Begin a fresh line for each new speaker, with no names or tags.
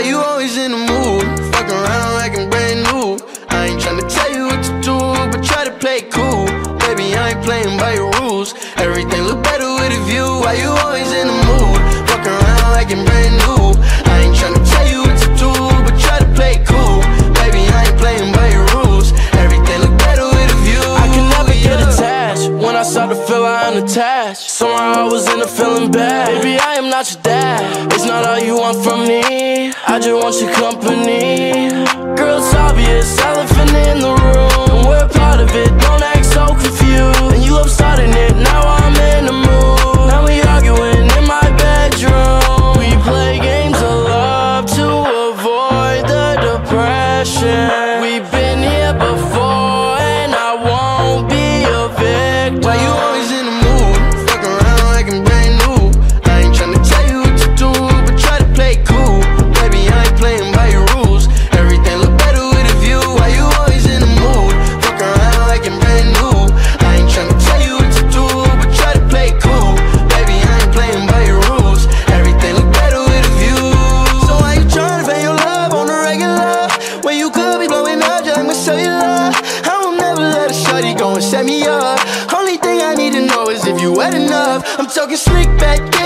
Why you always in the mood? Fuck around like I'm brand new. I ain't tryna tell you what to do, but try to play cool. Baby, I ain't playing by your rules. Everything look better with a view.
Why you always in
the mood?
attached. Somewhere I was in a feeling bad. Baby, I am not your dad. It's not all you want from me. I just want your company. Girl, it's obvious. I
show you love. I won't never let a shorty go and set me up. Only thing I need to know is if you wet enough. I'm talking slick back.